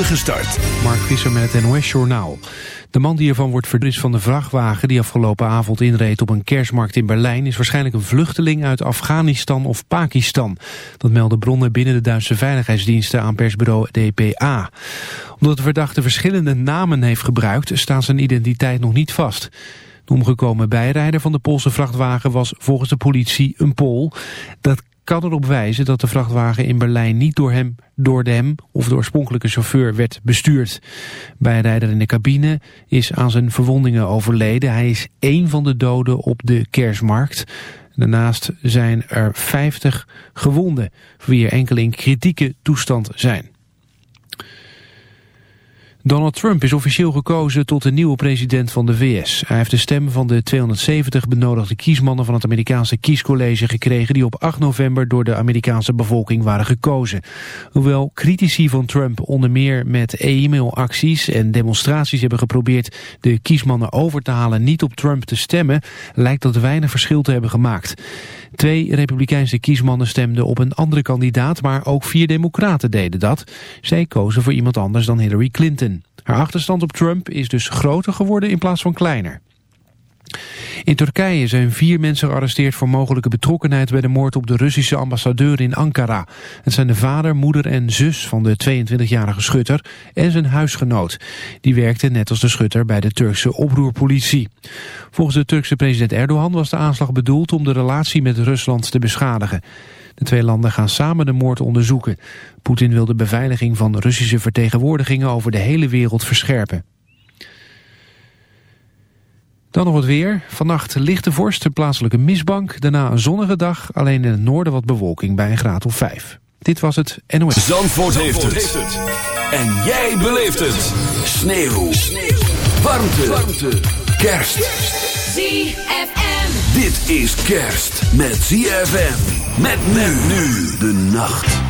Mark Visser met het NOS Journaal. De man die ervan wordt verdrist van de vrachtwagen die afgelopen avond inreed op een kerstmarkt in Berlijn is waarschijnlijk een vluchteling uit Afghanistan of Pakistan. Dat melden bronnen binnen de Duitse veiligheidsdiensten aan persbureau DPA. Omdat de verdachte verschillende namen heeft gebruikt staat zijn identiteit nog niet vast. De omgekomen bijrijder van de Poolse vrachtwagen was volgens de politie een Pool. Dat kan erop wijzen dat de vrachtwagen in Berlijn niet door hem, door de hem of de oorspronkelijke chauffeur werd bestuurd. Bijrijder in de cabine is aan zijn verwondingen overleden. Hij is één van de doden op de kerstmarkt. Daarnaast zijn er 50 gewonden, voor wie er enkele in kritieke toestand zijn. Donald Trump is officieel gekozen tot de nieuwe president van de VS. Hij heeft de stem van de 270 benodigde kiesmannen van het Amerikaanse kiescollege gekregen... die op 8 november door de Amerikaanse bevolking waren gekozen. Hoewel critici van Trump onder meer met e-mailacties en demonstraties hebben geprobeerd... de kiesmannen over te halen niet op Trump te stemmen... lijkt dat weinig verschil te hebben gemaakt. Twee republikeinse kiesmannen stemden op een andere kandidaat... maar ook vier democraten deden dat. Zij kozen voor iemand anders dan Hillary Clinton. Haar achterstand op Trump is dus groter geworden in plaats van kleiner. In Turkije zijn vier mensen gearresteerd voor mogelijke betrokkenheid bij de moord op de Russische ambassadeur in Ankara. Het zijn de vader, moeder en zus van de 22-jarige schutter en zijn huisgenoot. Die werkte net als de schutter bij de Turkse oproerpolitie. Volgens de Turkse president Erdogan was de aanslag bedoeld om de relatie met Rusland te beschadigen. De twee landen gaan samen de moord onderzoeken. Poetin wil de beveiliging van Russische vertegenwoordigingen over de hele wereld verscherpen. Dan nog het weer. Vannacht lichte vorst, een plaatselijke misbank. Daarna een zonnige dag, alleen in het noorden wat bewolking bij een graad of 5. Dit was het NOS. Zandvoort, heeft, het. En jij beleeft het. Sneeuw. Sneeuw. Warmte. Warmte. Kerst. ZFM. Dit is kerst met ZFM. Met men nu de nacht.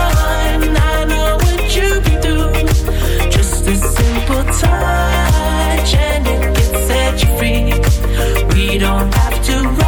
Don't have to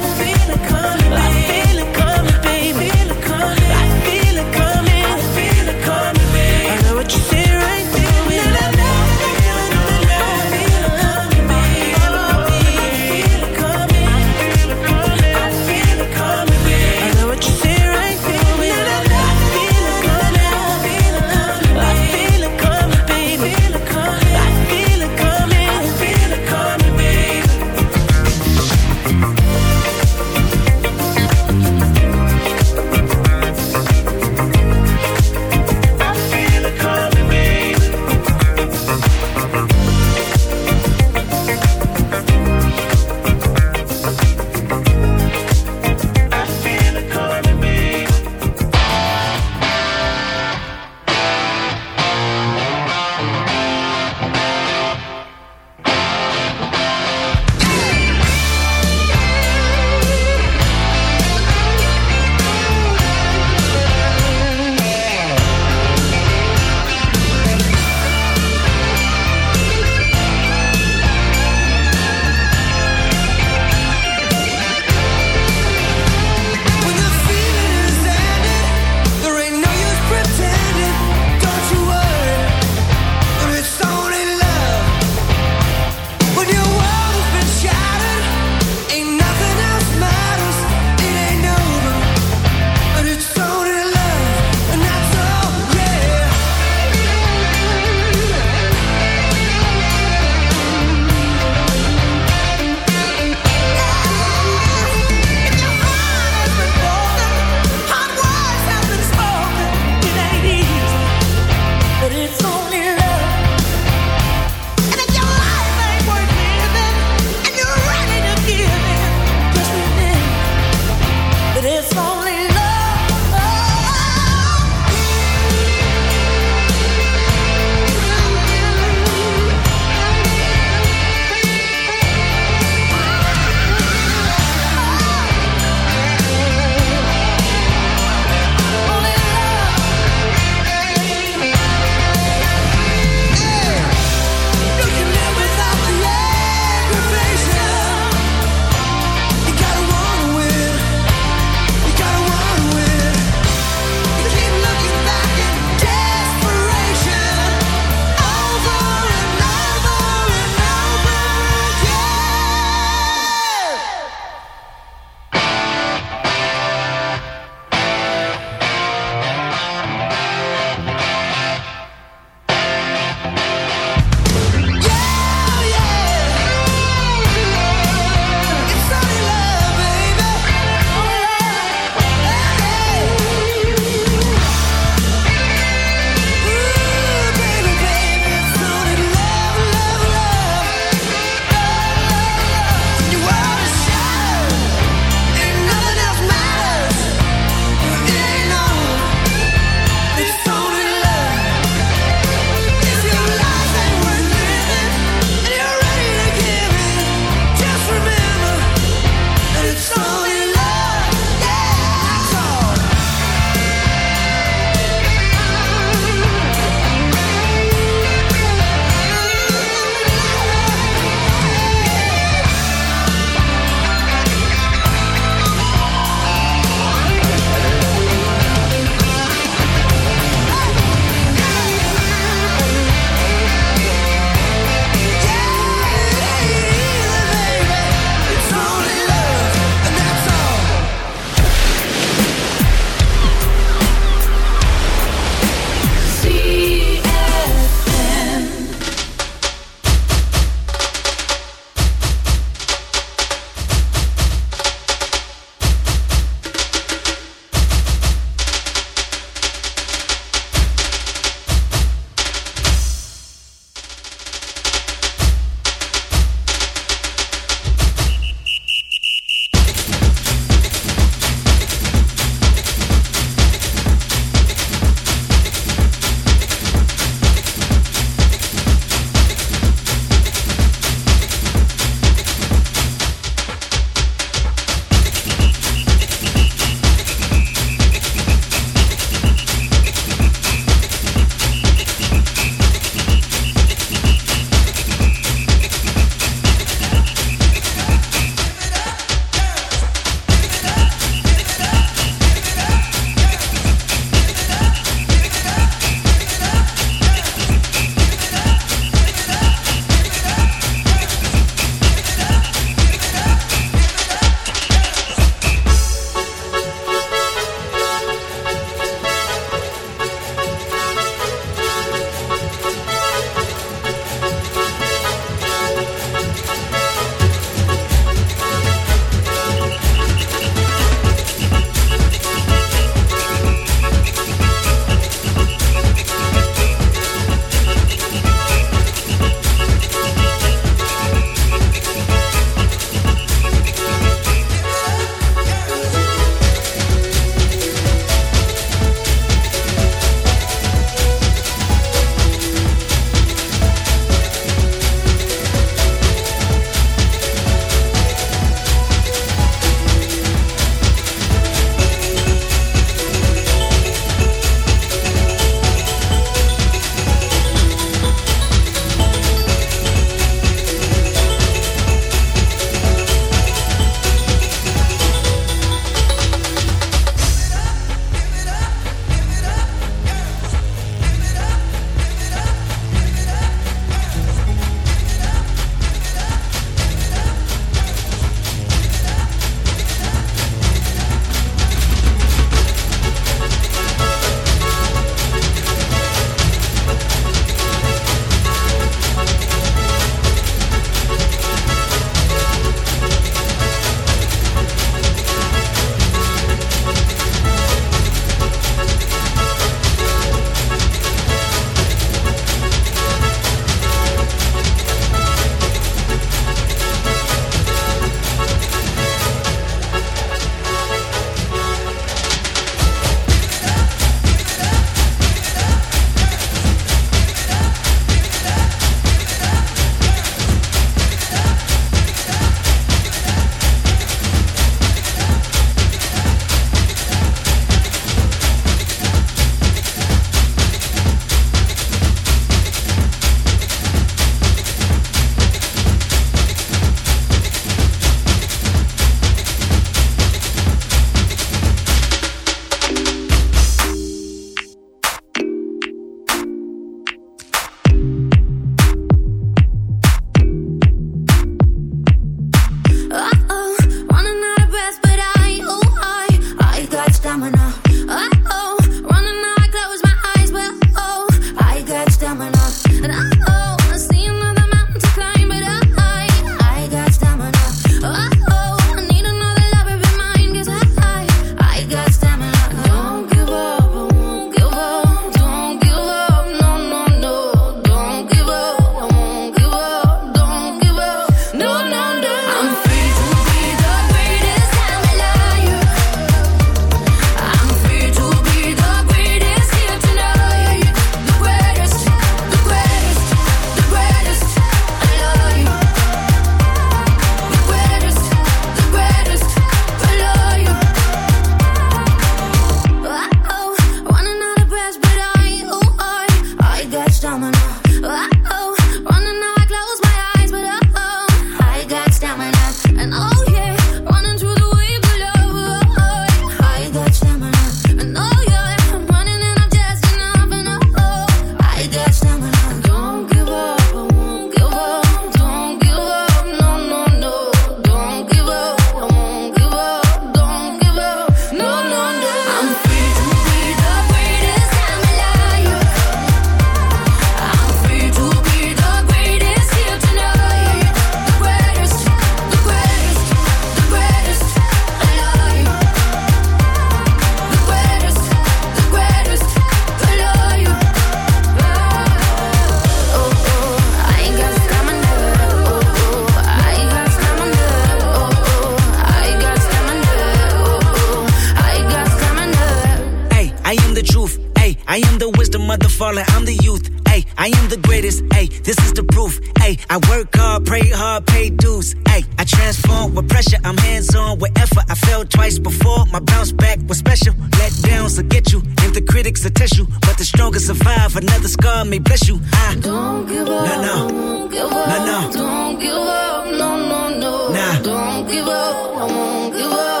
won't give up, I won't give up.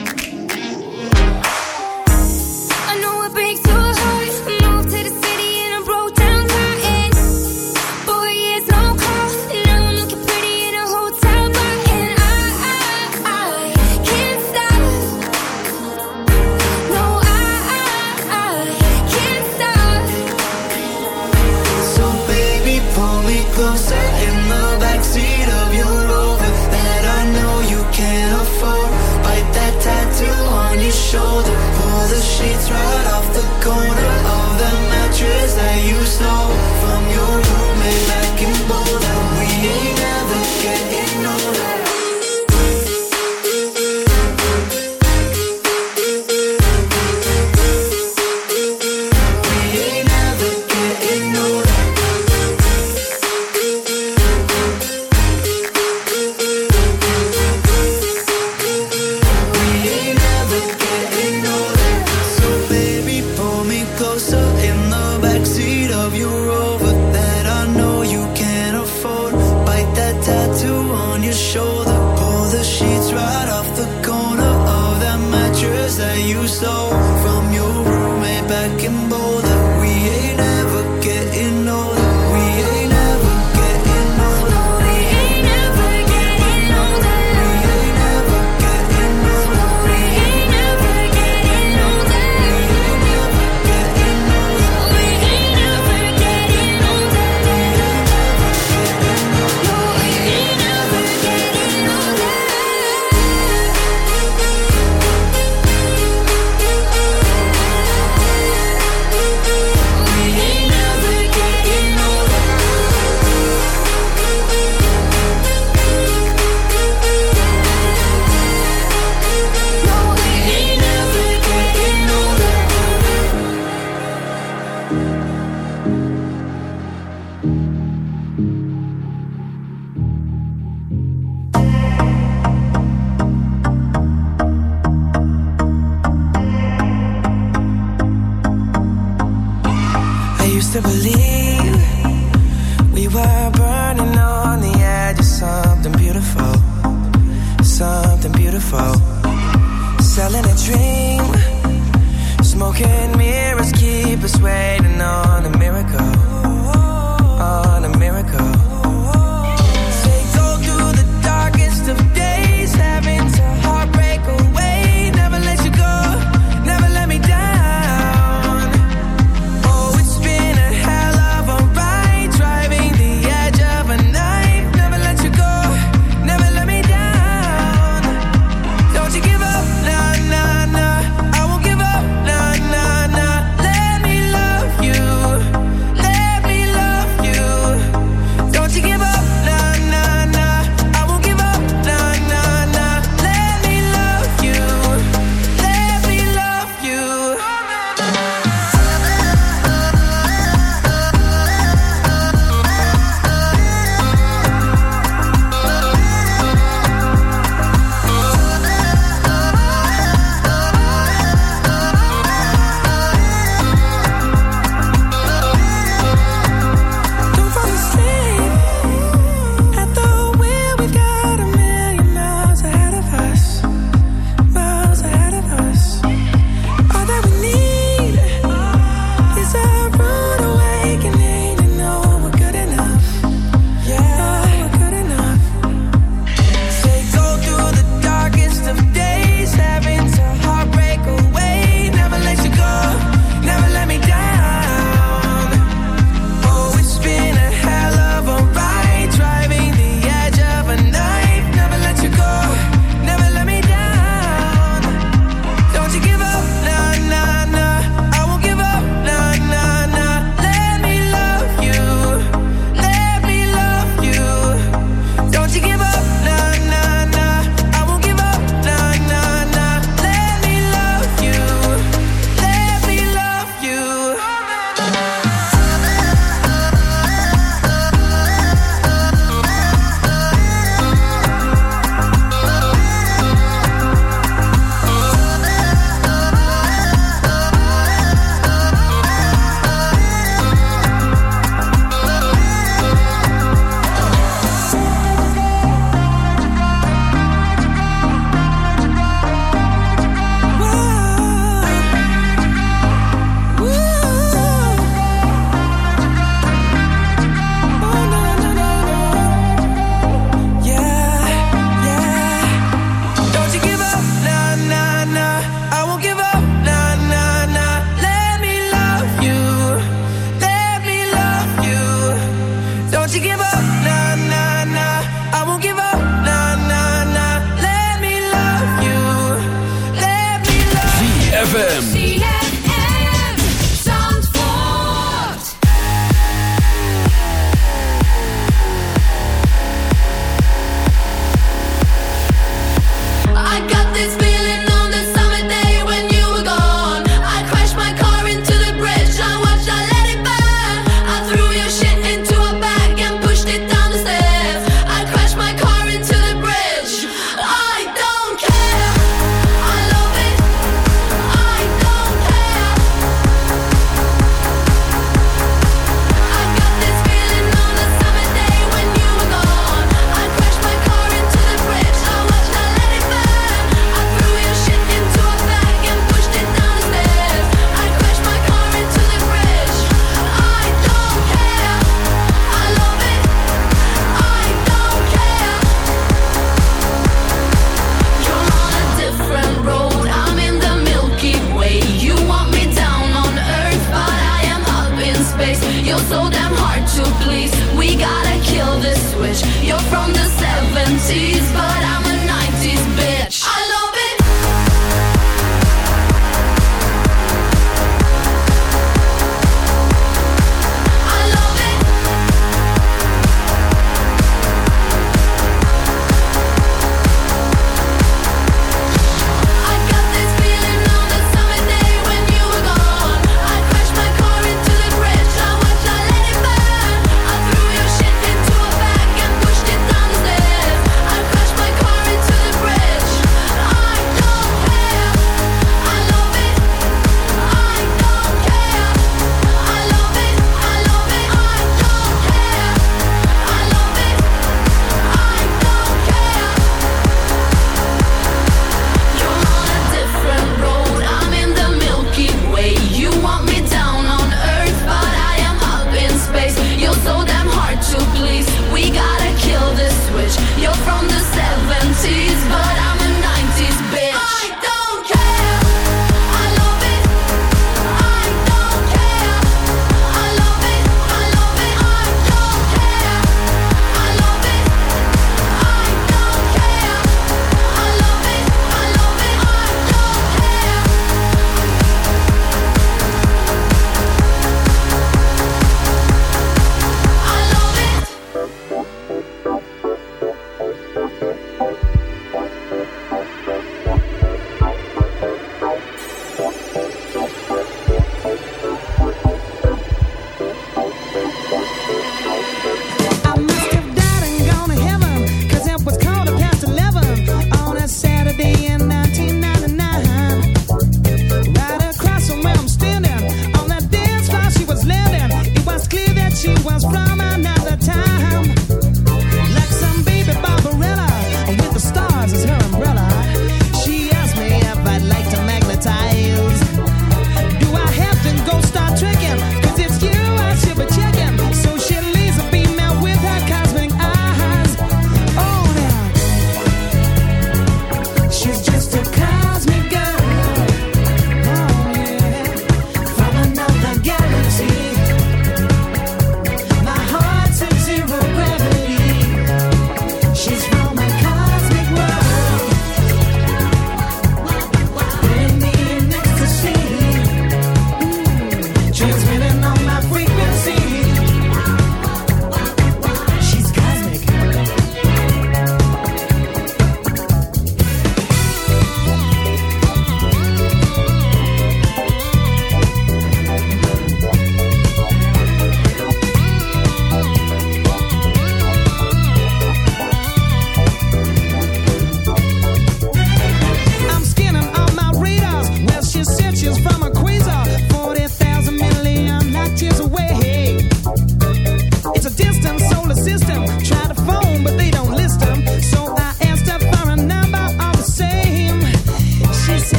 todo.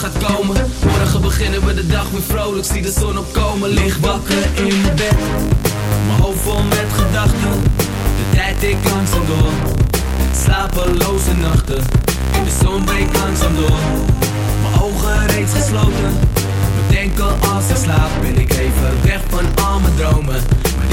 Morgen beginnen we de dag weer vrolijk, zie de zon opkomen. Lig wakker in mijn bed, mijn hoofd vol met gedachten. De tijd ik langzaam door, slapeloze nachten. In de zon breekt langzaam door, mijn ogen reeds gesloten. Bedenken als ik slaap, ben ik even weg van al mijn dromen.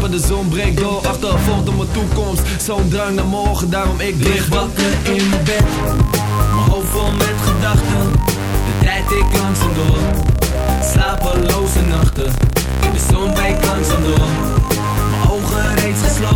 de zon breekt door. Achtervolgt op mijn toekomst, zo'n drang naar morgen. Daarom ik lig wakker in mijn bed. Mijn hoofd vol met gedachten, de tijd ik langzaam door. Slapeloze nachten, in de zon breekt langzaam door. Mijn ogen reeds gesloten,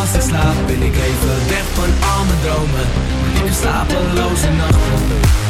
Als ik slaap, ben ik even weg van al mijn dromen. Heb slapeloze nachten.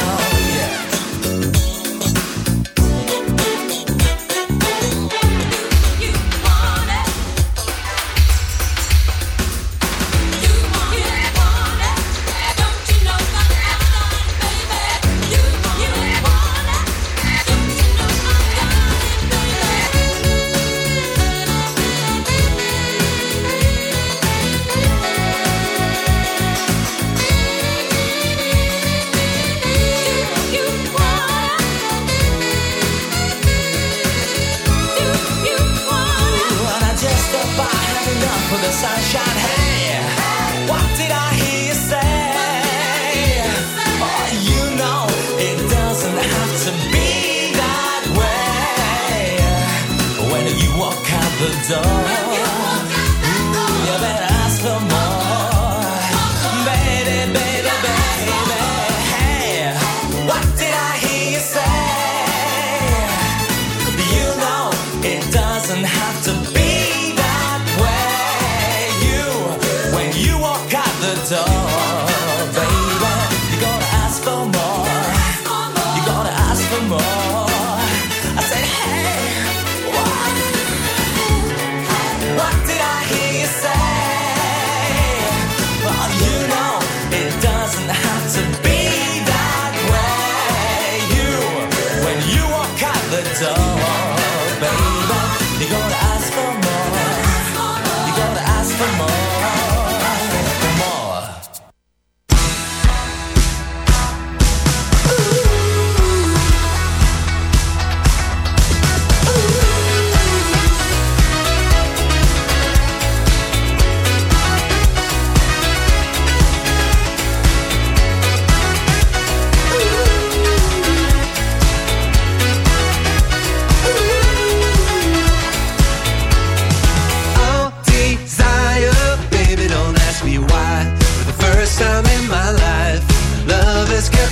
down.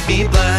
be blind.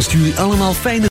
Wenst jullie allemaal fijne